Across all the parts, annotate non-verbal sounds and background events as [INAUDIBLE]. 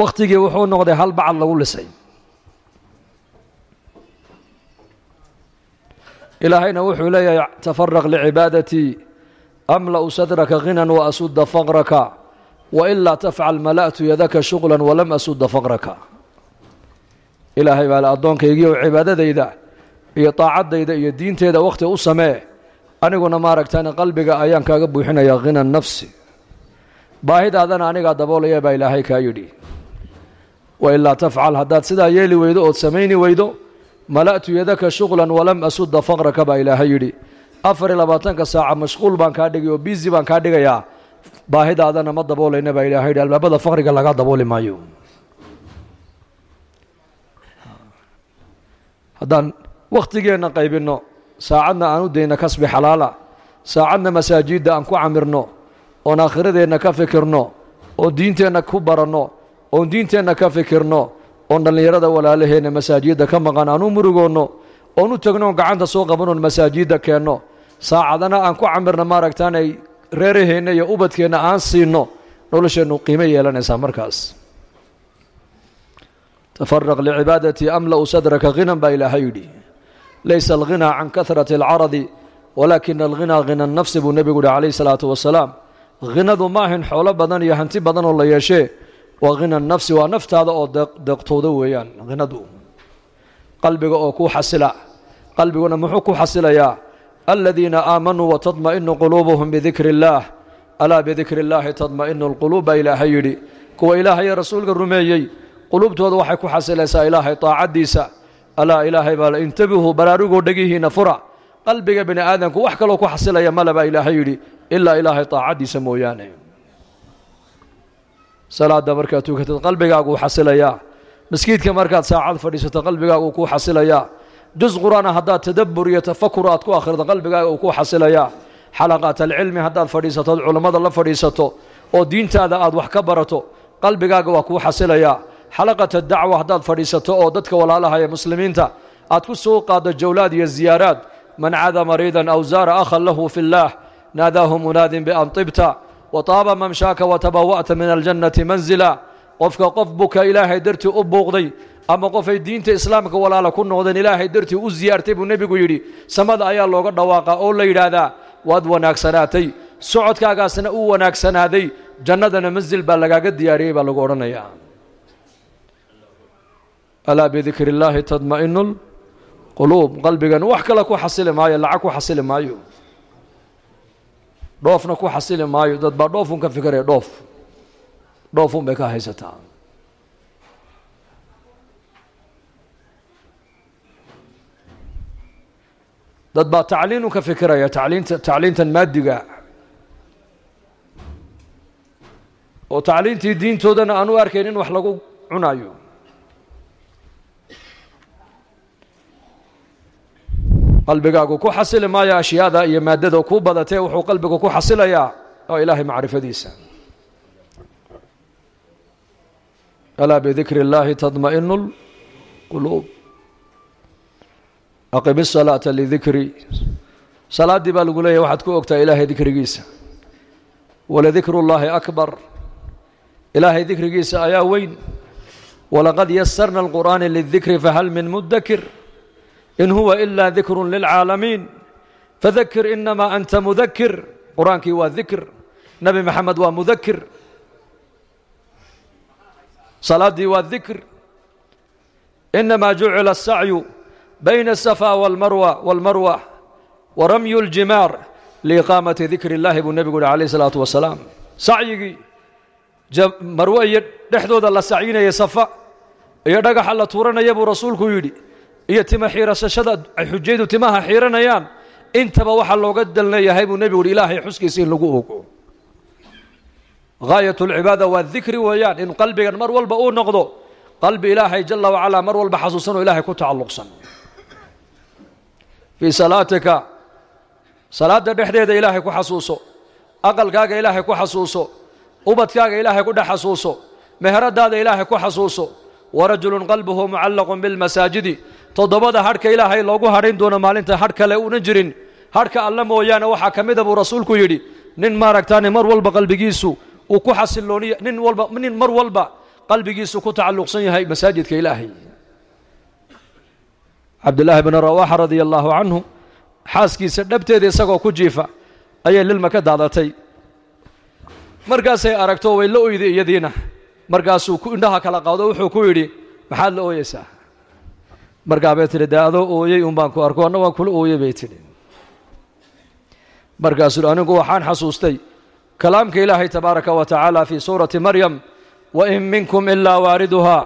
wakhtigii wuxuu noqday hal bacad lagu lisay. Ilaahayna wuxuu leeyahay tafaraq licibaadatii amla'u sadraka ghinan wa asudda faqraka wa ilaa tafcal mala'tu yadaka shuqlan walam asudda faqraka. Ilaahay baa le addoonkaygiiyo cibaadadayda iyo daacaddayda iyo diinteeda wakhti u samee aniguna maaragtaan qalbiga ayaan kaaga buuxinayaa khina nafsi. Baahidaadana anigaa daboolaya baa ilaahay kaa yidhi wa ilaa tafcal haddaad sidaa yeeli weydo ood samayni weydo mala'tu yadaka shuqlan walam asudda faqraka baa ilaahay yidhi. Afar labaatanka saaca mashquul baan kaa dhigay oo biisi baan kaa dhigayaa. Baahidaadana ma daboolayna baa ilahay yidhi albaabada faqriga lagaa dabooli maayo. Haddaan wakhtigeenna qaybinno saacadna aan u dayna kasbi xalaala saacadna masaajidda aan ku camirno oon aakhiradeenna ka fikirno oon diinteenna ku baranno oon diinteenna ka fikirno oon dhallinyarada walaalaheenna masaajidda ka maqan aan u murugoonno oon u tegno oon gacanta soo qabanoon masaajidda keenno. Saacadana aan ku camirno maaragtaan ay reeraheenna iyo ubadkeenna aan siinno nolosheennu qiimo yeelanaysaa markaas. Tafaraq licibaadatii amla'u sadraka khinan baa ilaahay yidhi. Laysa alghinaa can kahrati alcaradi walaakina alghinaa hina nafsi buu nebigu yihi calayhi salaatu wasalaam. Hinadu ma ahin xoolo badan iyo hanti badan oo la yeeshee waa nafsi waa naftaada oo deeqtooda weeyaan hinadu qalbiga oo ku xasila qalbiguna muxuu ku xasilayaa aladiina aamanuu watadma'inu quluubuhum bidikri illaah alaa bidikri illaahi tadma'inu alquluub baa ilaahay yidhi. Kuwa ilaahaye rasuulka rumeeyey quluubtooda waxay ku xasilaysaa ilaahay taacaddiisa. Alaa ilaahay baa intabihuu baraarugoo dhegihiinna fura. Qalbiga bini aadamku wax kaloo ku xasilaya male baa ilaahay yidhi. Ilaa ilaahay taacaddiisa mooyaane salaadda markaad tukatid qalbigaaguu xasilayaa. Maskiidka markaad saacad fadhiisato qalbigaaguu kuu xasilayaa. Jus qur'aana haddaad tadabbur iyo tafakur aad ku akhrido qalbigaaga uu kuu xasilayaa. Xalaqaat alcilmi haddaad fadhiisato od culammada la fadhiisato oo diintaada aad wax ka barato qalbigaaga waa kuu xasilayaa. Xalaqata dacwa haddaad fadhiisato oo dadka walaalaha ee muslimiinta aad ku soo qaaddo jawlaad iyo ziyaaraad. Man cada mariidan aw zaara akhan lahu fi اllaah naadaahu munaadin bian tibta wa taaba mamshaaka watabawa'ta min aljannati manzila qofka qof buka ilaahay dartii u buuqday ama qofay diinta islaamka walaala ku noqdeen ilaahay dartii u ziyaartay buu nebigu yidhi samada ayaa looga dhawaaqaa oo la yidhaahdaa waad wanaagsanaatay socodkaagaasna uu wanaagsanaaday jannadana mansil baa lagaaga diyaariyey baa lagu odhanayaa alaa bidikri illaahi tadma'inu lquluub qalbigan wax kale ku xasili maayo lacag ku xasili maayo dhoofna ku xasili maayo dad baa dhoofun ka fikiraya dhoof. Dhoofun bay ka haysataa. Dad baa tacliinun ka fikiraya tacliinta tacliintan maadiga oo tacliintii diintoodana aan u arkayn in wax lagu cunayo qalbigaagu ku xasili maayo ashyaada iyo maadada kuu badatee wuxuu qalbigu ku xasilayaa oo ilaahay macrifadiisa alaa bidikri اllaahi tadma'inu اlquluub aqim الsalaata lidikri salaaddii baa lagu leeyahy waxaad ku ogtaa ilaahay dikrigiisa waladikru اllaahi akbar ilaahay dikrigiisa ayaa weyn walaqad yasarna اlqur'aani lidikri fahal min mudakir in huwa ilaa dikrun lilcaalamiin fadakir inamaa anta mudakir qur'aankii waa dikr nebi maxamed waa mudakir salaaddii waa dikr inamaa jucila asacyu bayna asafaa walmarwa walmarwa wa ramyu ljimaar liiqaamati dikr illaahi buu nebigu yihi calayh isalaatu wasalaam sacyigii marwe iyo dhexdooda la sacyinaya safa iyo dhagaxa la tuuranaya buu rasuulku yidhi iyo tima xiirasashada ay xujaydu timaha xiiranayaan intaba waxaa looga dalnayahay buu nebigu uhi ilaahay xuskiisa in lagu ogo. Gaayat اlcibaada waa dikri weeyaan in qalbigan mar walba uu noqdo qalbi ilaahay jala wacalaa mar walba xasuusan oo ilaahay ku tacalluqsan. Fii salaatika salaadda dhexdeeda ilaahay ku xasuuso aqalkaaga ilaahay ku xasuuso ubadkaaga ilaahay ku dhex xasuuso meheradaada ilaahay ku xasuuso warajulun qalbuhu mucallaqun bilmasaajidi toddobada hadhka ilaahay loogu hadhayn doono maalinta hadh kale una jirin. Hadhka alla mooyaane waxaa ka mida buu rasuulku yidhi nin maaragtaane mar walba qalbigiisu uu ku xasilooniya nin walba nin mar walba qalbigiisu ku tacalluqsan yahay masaajidka ilaahay. Cabdillaahi bni rawaaxa radia allaahu canhu xaaskiisa dhabteeda isagoo ku jiifa ayay lilma ka daadatay. Markaasay aragto way la oyday iyadiina. Markaasuu indhaha kala qaado wuxuu ku yidhi maxaad la ooyeysaa markaa bay tidhi dee adoo ooyey un baan ku arko anna waan kula ooyey bay tidhi markaasuu anigu waxaan xasuustay kalaamka ilaahay tabaaraka wa tacaala fii suurati maryam wain minkum ilaa waariduha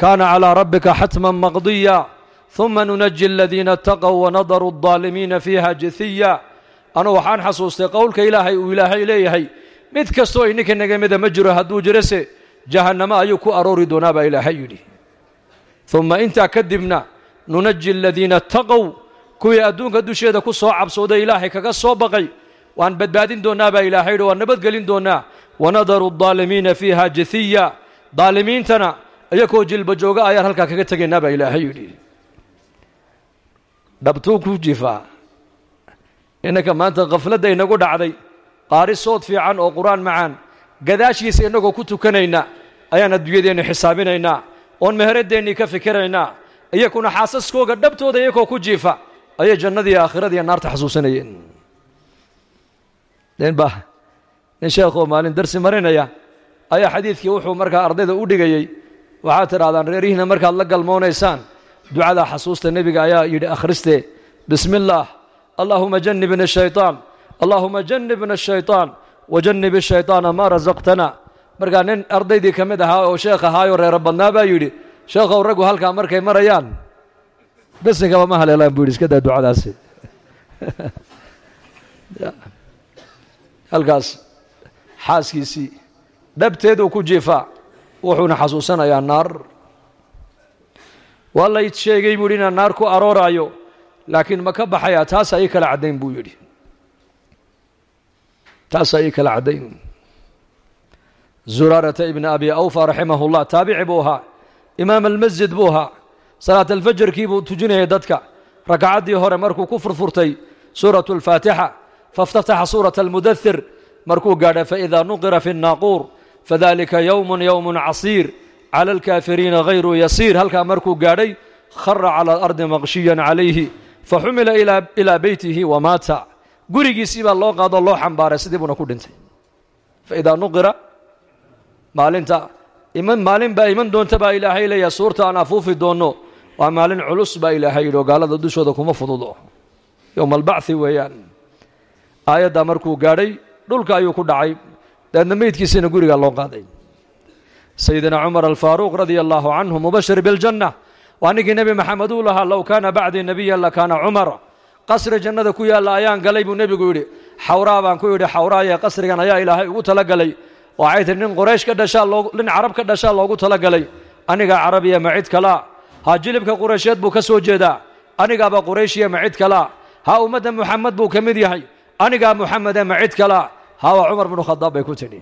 kaana calىa rabbika xatma maqdiya ثuma nunaji aladiina اtaqow wanadaru الظaalimiina fiiha jithiya anu waxaan xasuustay qowlka ilaahay uu ilaahay leeyahay mid kastoo ininka nagamida ma jiro hadduu jirose jahannamo ayuu ku aroori doonaa baa ilaahay yidhi uma intaa kadibna nunaji aladiina taqow kuwii adduunka dusheeda ku soo cabsooday ilaahay kaga soo baqay waan badbaadin doonnaa baa ilaahay yidhi waan nabadgelin doonaa wanadaru daalimiina fiiha jathiya daalimiintana iyakoo jilba jooga ayaan halkaa kaga tegaynaa baa ilaahay yidhi. Dhabtuu ku jifaa innanka maanta khafladda inagu dhacday qaari sood fiican oo qur'aan macaan gadaashiisa inagoo ku tukanaynaa ayaan adduunyadeennii xisaabinaynaa oon meheraddeennii ka fikiraynaa iyakuna xaasaskooga dhabtooda iyakoo ku jiifa ayay jannadii aakhiradiiyo naarta xasuusanayeen nin ba nin sheekhoo maalin darsi marinaya ayaa xadiidkii wuxuu markaa ardayda u dhigayey waxaad tidhahdaan reerihiina markaad la galmoonaysaan ducadaa xasuusta nebiga ayaa yidhi akhriste bismi اllaah allahuma janibna الshayطaan allahuma janibna الshayطaan wajanib الshayطaana maa rasaqtana markaa nin ardaydii ka mid ahaa oo sheekh ahaayoo reero badnaa baa yidhi sheekhow raggu halkaa markay marayaan. Besinkaba ma haleelaan buu yidhi iska daa ducadaasi. [LAUGHS] Halkaas xaaskiisii dhabteeduu ku jiifaa wuxuuna xasuusanayaa naar. Waa lay sheegay buu yidhi inaan naar ku arooraayo laakiin ma ka baxayaa taasaa ii kala caddayn buu yidhi. Taasaa ii kala caddayn. Zuraarata ibni abi awfa raximah taabici buu ahaa imaam almasjid buu ahaa salaat alfajarkii buu tujinayay dadka rakacaddii hore markuu ku furfurtay suuratu alfaatixa faاftataxa suurata almudahir markuu gaadha faإida nuqira fi الnaaquur fadalika yowm yowm casiir clى اlkaafiriina hayru yasiir halkaa markuu gaadhay khara calى alardi maqshiya calayhi faxumila ilaa beytihi wamaata gurigiisii baa loo qaadoo loo xambaaray sidii buuna ku dhintay faidaa nuqira maalinta iman maalin baa iman doonta baa ilaahay leeyahay. Suurta aan afuufi doonno waa maalin culus baa ilaahay yidhi gaalada dushooda kuma fududo. Yowma albachi weeyaan. Aayaddaa markuu gaadhay dhulka ayuu ku dhacay. Daedna meydkiisiina gurigaa loo qaaday. Sayidina cumar alfaaruuq radia allaahu canhu mubashir biljanna waa ninkii nebi maxamed uu lahaa low kaana bacdii nebiyan lakaana cumar. Qasri jannada ku yaalla ayaan galay buu nebigu yidhi. Xawraa baan ku yidhi xawraaye qasrigan ayaa ilaahay ugu tala waxay tihi nin qoraysh dhashaa nin carab ka dhashaa loogu tala galay anigaa carabiya ma cid kalaa ha jilibka quraysheed buu ka soo jeedaa anigaaba qurayshiya ma cid kalaa ha ummadda muxamed buu ka mid yahay anigaa muxamede ma cid kalaa ha cumar binu khadaab bay ku tidhi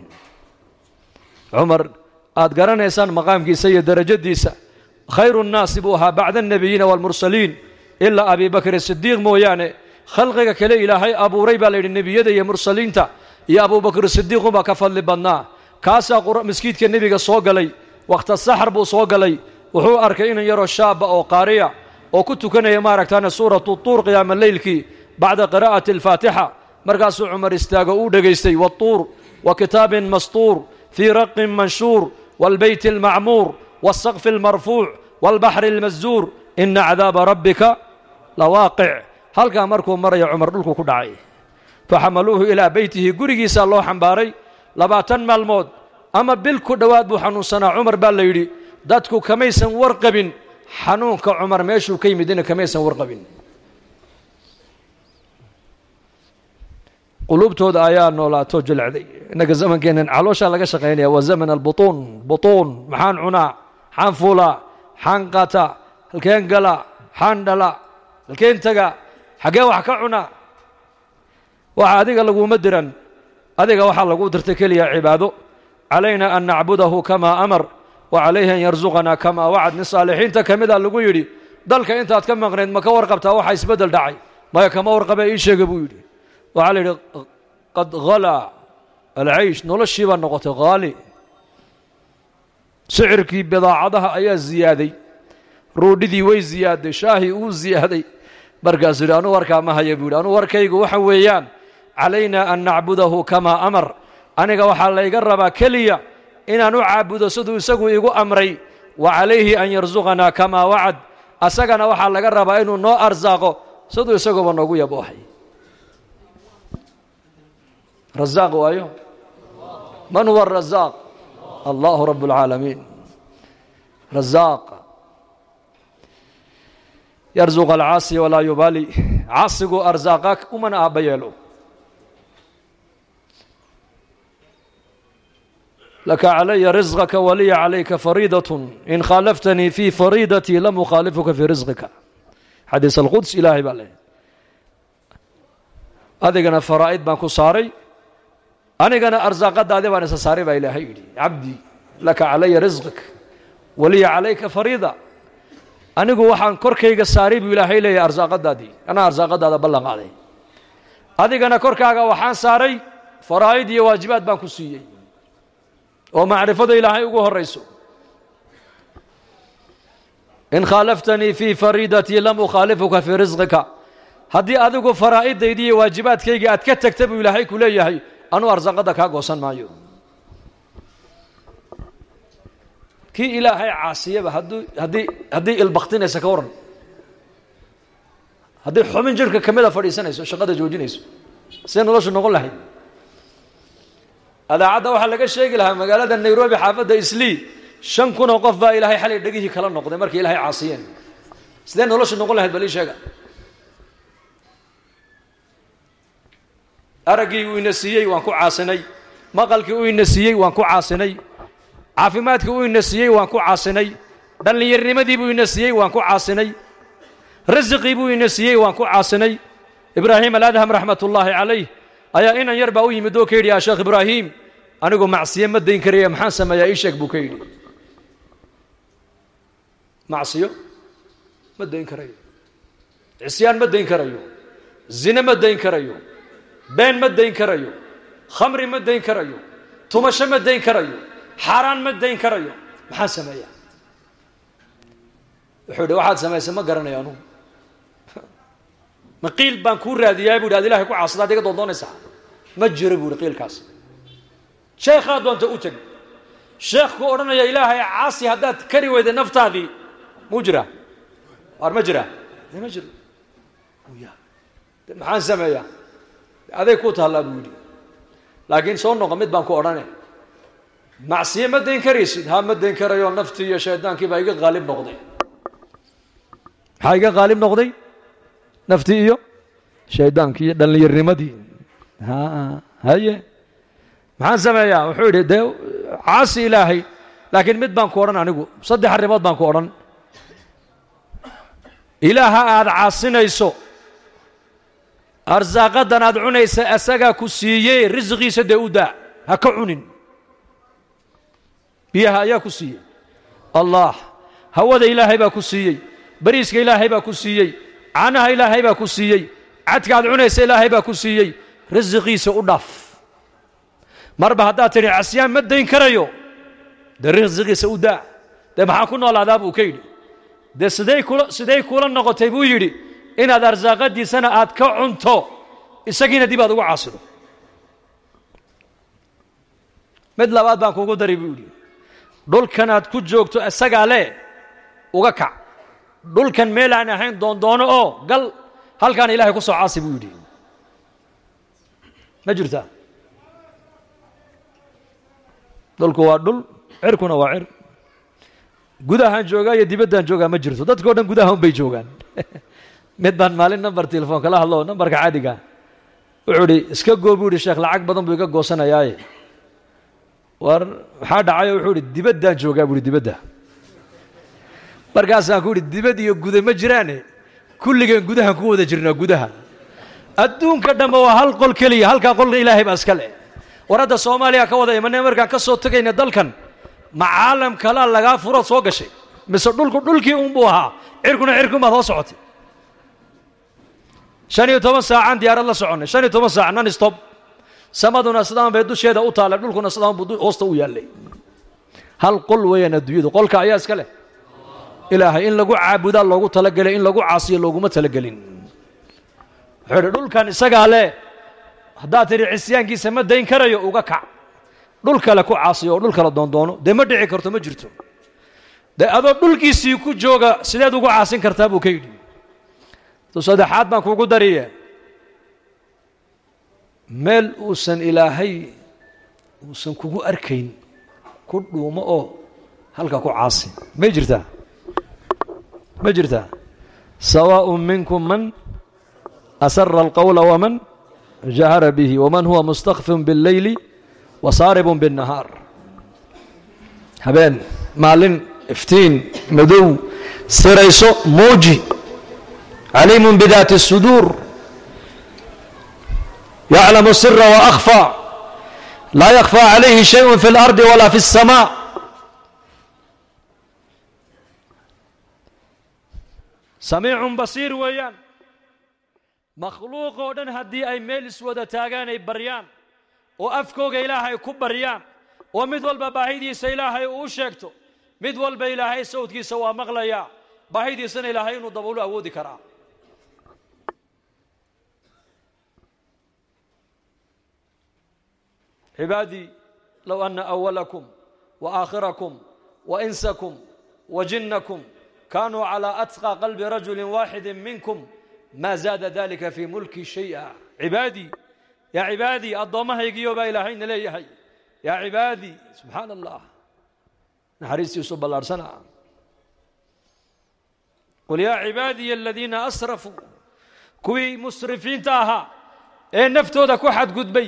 cumar aad garanaysaan maqaamkiisa iyo derajadiisa khayru nnaasi buu ahaa bacda annebiyiina waalmursaliin ilaa abi bakri sidiiq mooyaane. Khalqiga kale ilaahay abuuray baa layidhi nebiyada iyo mursaliinta iyo abuubakr sidiiqun baa ka fadli badnaa kaasaa misjiidka nebiga soo galay wakhta saxar buu soo galay wuxuu arkay inan yaroo shaaba oo qaariya oo ku tukanaya maaragtaana suuratu tuur qiyaama leylkii bacda qiraa'ati alfaatixa markaasuu cumar istaago uu dhegaystay watuur wa kitaabin mastuur fii raqin manshuur waalbeyti almacmuur waasaqfi almarfuuc walbaxri almasduur ina cadaaba rabbika lawaaqic halkaa markuu maraya cumar dhulku ku dhacay faxamaluuhu ilaa beytihi gurigiisaa loo xambaaray labaatan maalmood ama bil ku dhowaad buu xanuunsanaa cumar baa la yidhi dadku kamaysan warqabin xanuunka cumar meeshuu ka yimidina kamaysan warqabin. Quluubtooda ayaa noolaato jilcday. Innaga zamankeenan calooshaa laga shaqaynaya waa zaman albutuun butuun maxaan cunaa xaan fuulaa xaan qaataa halkeen galaa xaan dhala halkeen taga xaggee wax ka cunaa waxa adiga laguma diran. Adiga waxaa lagu dirtay keliya cibaado. Calayna an nacbudahu kamaa amar wa calayhi an yarsuqanaa kamaa wacad nin saalixiinta ka mida lagu yidhi dalka intaad ka maqnayd ma ka warqabtaa waxa isbeddel dhacay. Maya kama warqabee ii sheega buu yidhi. Waxaa la yidhi qad halaa alcaysh. Noloshii baa noqotay haali sicirkii bidaacadaha ayaa ziyaaday. Ruudhidii way ziyaaday shaahii uu ziyaaday. Markaasuu yidhi anuu warkaa ma haya buu yidhi anuu warkaygu waxa weeyaan calaynaa an nacbudahu kamaa amar. Aniga waxaa layga rabaa keliya inaan u caabudo siduu isagu igu amray wa calayhi an yarsuqanaa kamaa wacad. Asagana waxaa laga rabaa inuu noo arsaaqo siduu isaguba noogu yaboohay razaaq waayo? Man huwa arazaaq allahu rabb اlcaalamiin razaaq. Yarzuq alcaasi walaa yubaali caasigu arsaaqa umana aabba laka calaya risqaka waliya calayka fariidaة in khaalaftanii fii fariidatii lam ukhaalifuka fii risqika xadiis alquds ilaahay baa leh adigana faraa'id baan ku saaray. Anigana arsaaqadaadi baan isa saaray baa ilaahay yidhi cabdi laka calaya risqik waliya calayka fariida anigu waxaan korkayga saaray buu ilaahay leeyahy arsaaqadaadii anaa arsaaqadaada ballan qaaday adigana korkaaga waxaan saaray faraa'id iyo waajibaad baan ku siiyey oo macrifada ilaahay ugu horayso in khaalaftanii fii fariidatii lam ukhaalifuka fii risqika haddii adigu faraa'idaydi iyo waajibaadkayga aad ka tegta buu ilaahay ku leeyahay anuu arsaaqada kaa goosan maayo. Kii ilaahay caasiyaba hadduu haddii haddii ilbaktinaysa ka waran haddii xubin jirka ka mida fadhiisanayso shaqada joojinayso. See noloshu noqon lahayd adaacadda waxaa laga sheegi lahaa magaalada nairobi xaafadda islii. Shan kun oo qof baa ilaahay xalay dhegihii kala noqday markay ilaahay caasiyeen. Sidee noloshu noqon lahayd bal ii sheega araggii uu ina siiyey waan ku caasinay. Maqalkii uu ina siiyey waan ku caasinay. Caafimaadkii uu ina siiyey waan ku caasinay. Dhallinyarnimadii buu ina siiyey waan ku caasinay. Rasiqii buu ina siiyey waan ku caasinay. Ibraahim aladham raxmat ullaahi calayh ayaa inan yar baa u yimid oo ka yidhi yaa sheekh ibraahim anigu macsiyo ma dayn karaya maxaan sameeyaa? Ii sheeg buu ka yidhi. Macsiyo ma dayn karayo. Cisyaan ma dayn karayo. Zine ma dayn karayo. Been ma dayn karayo. Khamri ma dayn karayo. Tumasho ma dayn karayo. Xaaraan ma dayn karayo. Maxaan sameeyaa? Wuxuu yidhi waxaad samaysay ma garanayo anugu ma qiil baan kuu raadiyaa bu yidhi ad ilahay ku caasada ad iga doondoonaysaa. Ma jiro bu yidhi qiilkaas sheekhaa doonta u teg sheekhku odhanaya ilaahay caasi haddaad kari weyda naftaadii. Muu jiraa waar ma jiraa de ma jiro ya de maxaan sameeyaa? Aday ku taallaa buu yidhi. Laakiin soo noqo mid baan ku odhane. Macsiye ma dayn karaysid? Ha ma dayn karayo? Naftii iyo shaydaankii baa iga qaalib noqday. Maxaa iga qaalib noqday naftii iyo shaydaankii iyo dhallinyarnimadii ha haye maxaan sameeyaa wuxuu yidhi dee caasi ilaahay laakiin mid baan ku odhan anigu saddex arrimood baan ku odhan ilaaha aada caasinayso arsaaqadan aad cunaysa asagaa ku siiyey risqiisa dee u daa ha ka cunin biyaha ayaa ku siiyey allah hawada ilaahay baa ku siiyey bariiska ilaahay baa ku siiyey caanaha ilaahay baa ku siiyey. Cadka aad cunaysa ilaahay baa ku siiyey. Risiqiisa u dhaaf. Marba haddaad tidhi casyaan ma dayn karayo. Dee risiqiisa u daa. Dee maxaa ku noolaadaa buu ka yidhi. Dee siday kula siday kula noqotay buu yidhi inaad arsaaqadiisana aad ka cunto isagiina dib aad ugu caasido mid labaad baan kuugu dari buu yidhi dhulkan aad ku joogto isagaa le uga kac dhulkan meel aan ahayn doondoono oo gal halkaana ilaahay ku soo caasi buu yidhi. Ma jirtaa? Dhulku waa dhul cirkuna waa cir. Gudahaan joogaa iyo dibaddaan joogaa ma jirto. Dadkao dhan gudaha bay joogaan. [LAUGHS] Mid baan maalin number telefoon kala hadlo numbarka caadiga. Wuxuu idhi iska goo buu ihi sheekh lacag badan buu iga goosanayaaye war maxaa dhacayo wuxuu ihi dibaddaan joogaa buu ihi markaasaan ku idhi dibad iyo guda ma jiraane? Kulligeen gudahan ku wada jirnaa gudaha. Adduunka dhamma waa hal qol keliya halkaa qolka ilaahay baa iska leh. War soomaaliya ka wada imanay markaan ka soo tegayna dalkan? Ma caalam kalaa lagaa furood soo gashay. Mise dhulku dhulkii unbuu ahaa? Cirkuna cirkunbaad hoo socotay. Shan iyo toban saacaan diyaarad la soconnay shan iyo toban saac non stop. Samaduna sidaan bay dusheeda u taallay dhulkuna sidaan buu hoosta u yaallay hal qol weeyaan adduunyadu qolka ayaa iska leh ilaahay in lagu caabudaa loogu talagelay in lagu caasiyo looguma talagelin wuxuu idhi dhulkan isagaa leh haddaad tidhi cisyaankiisa ma dayn karayo uga kac. Dhul kale ku caasiyo oo dhul kale doondoono. Dee ma dhici karto ma jirto. Dee adoo dhulkiisii ku jooga sideed ugu caasin kartaa buu ka yidhi. Saddexaad baan kuugu dariye meel uusan ilaahay uusan kugu arkayn ku dhuumo oo halka ku caasi. May jirtaa ma jirtaa sawaaء minkum man asara alqowla waman jahara bihi waman huwa mustakfin biاlleyli wasaaribun biالnahaar habeen maalin iftiin madow sirayso muuji caliimun bidaati الsuduur yaclamu sira waأkhfى laa yakfى calayhi shayء fi اlardi wala fi الsamاء samiicun basiir weeyaan. Makhluuq oo dhan haddii ay meel iswada taagaan ay baryaan oo afkooga ilaahay ku baryaan oo mid walba baahidiisa ilaahay uu u sheegto mid walba ilaahay sawdkiisa waa maqlayaa baahidiisana ilaahay inuu daboolu awoodi karaa. Cibaadii low ana awalakum wa aakhirakum wa insakum wa jinnakum kaanuu calىa atqى qalbi rajuli waaxidi minkum maa zaada dalika fii mulki shaya ibaadii yaa cibaadii addoommahaygii oo baa ilaahayna leeyahay yaa cibaadii subxaan allah naxariistiisu ballaarhsana qul yaa cibaadiya aladiina asrafuu kuwii musrifiinta ahaa ee naftooda ku xadgudbay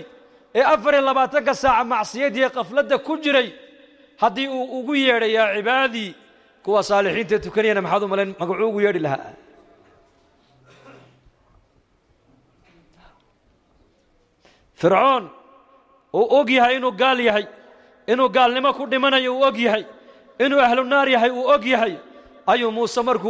ee afar iyo labaatanka saaca macsiyadiiyo qafladda ku jiray haddii uu ugu yeedhay yaa cibaadii kuwa saalixiinta tukanayana maxaad u malayn? Magacuu ugu yeedhi lahaa. Fircoon uu og yahay inuu gaal yahay inuu gaalnimo ku dhimanayo uu og yahay inuu ahlu naar yahay uu og yahay ayuu muuse markuu